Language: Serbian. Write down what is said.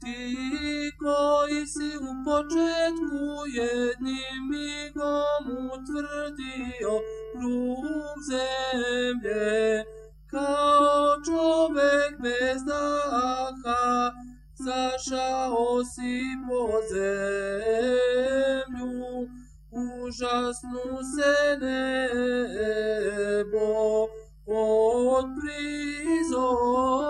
Ti koji si u početku jednim migom utvrdio krug zemlje, kao čovek bez daha, zašao si po zemlju, užasnu se nebo od prizora.